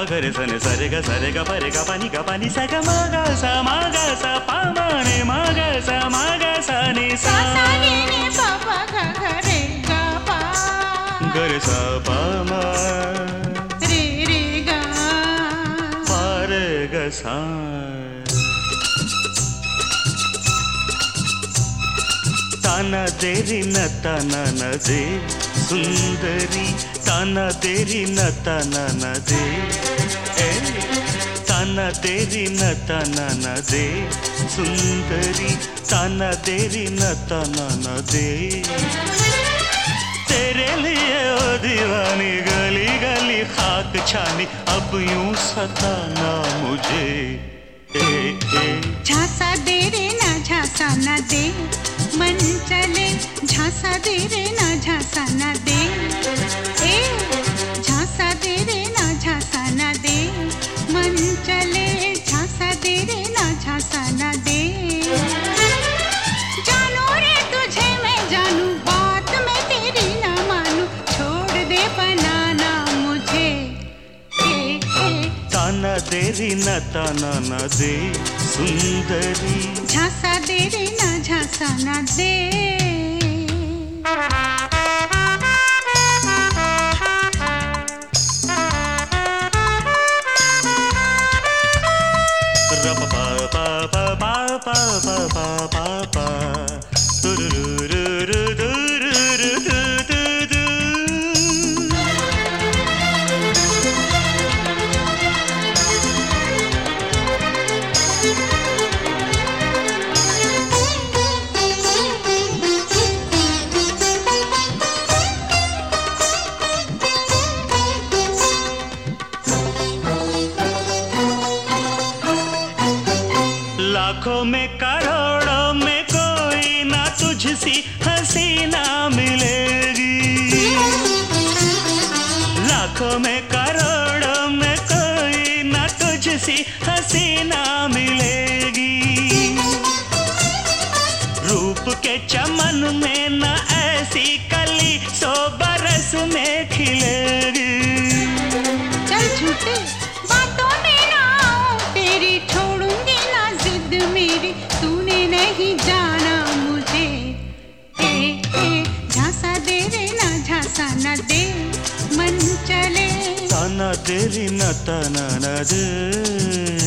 పగరి సని సరిగ సరిగ పరిగ పనిగ పని సగ మగ స మగ స పమని మగ స మగ సని స సాసానిని పప గరే గపా గరి స పమ రే రే గా పరగ స తన తెరిన తన నదే సుందరి तन तेरी न तन न दे। ए तन तेरी न तन न दे। सुंदरी, तन तेरी न तन न दे। तेरे लिए ओ दीवानी गली गली खाक छानी, अब यूँ सताना मुझे। झांसा दे रे ना झांसा ना दे। मन चले, झांसा दे रे ना झांसा ना दे। ताना देरी न ताना न दे सुंदरी। झांसा देरी रे ना झांसा न दे। लाखों में करोड़ों में कोई ना तुझसी हसीना मिलेगी। लाखों में करोड़ों में कोई ना तुझसी हसीना मिलेगी। रूप के चमन में न ऐसी कली सौ बरस में खिलेगी। मेरी तूने नहीं जाना मुझे। ए ए, झांसा दे रे ना, झांसा ना दे, मन चले। ताना तेरी ना, ताना ना दे।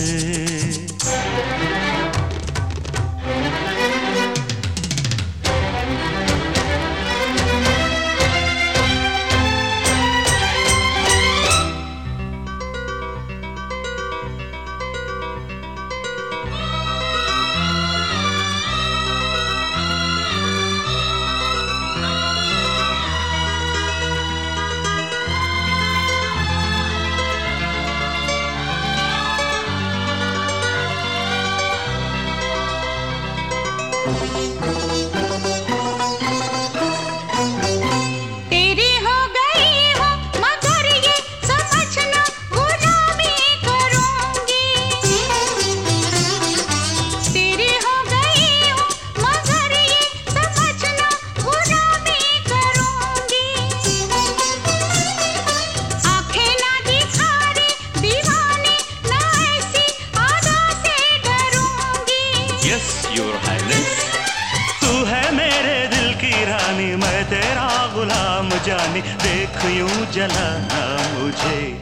मैं तेरा गुलाम जानी, देख यूँ जलाना मुझे।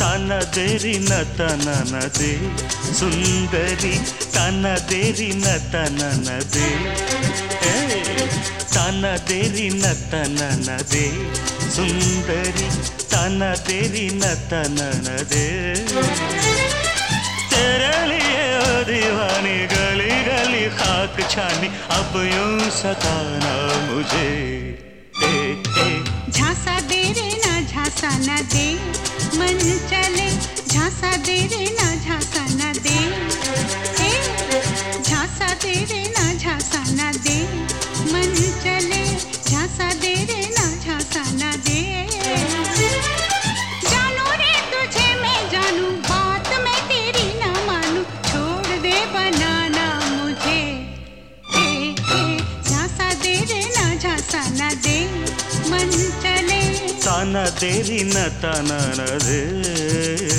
ताना देरी न ताना न दे। सुंदरी, ताना देरी न ताना न दे। ताना देरी न ताना न दे। सुंदरी, ताना देरी न ताना न दे। छानी, अब यूँ सताना मुझे। झांसा दे रे ना, झांसा ना दे। मन चले, झांसा दे रे ना, झांसा ना दे। झांसा दे रे ना ए झांसा दे